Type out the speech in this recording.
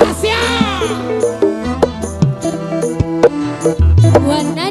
Asia. Warna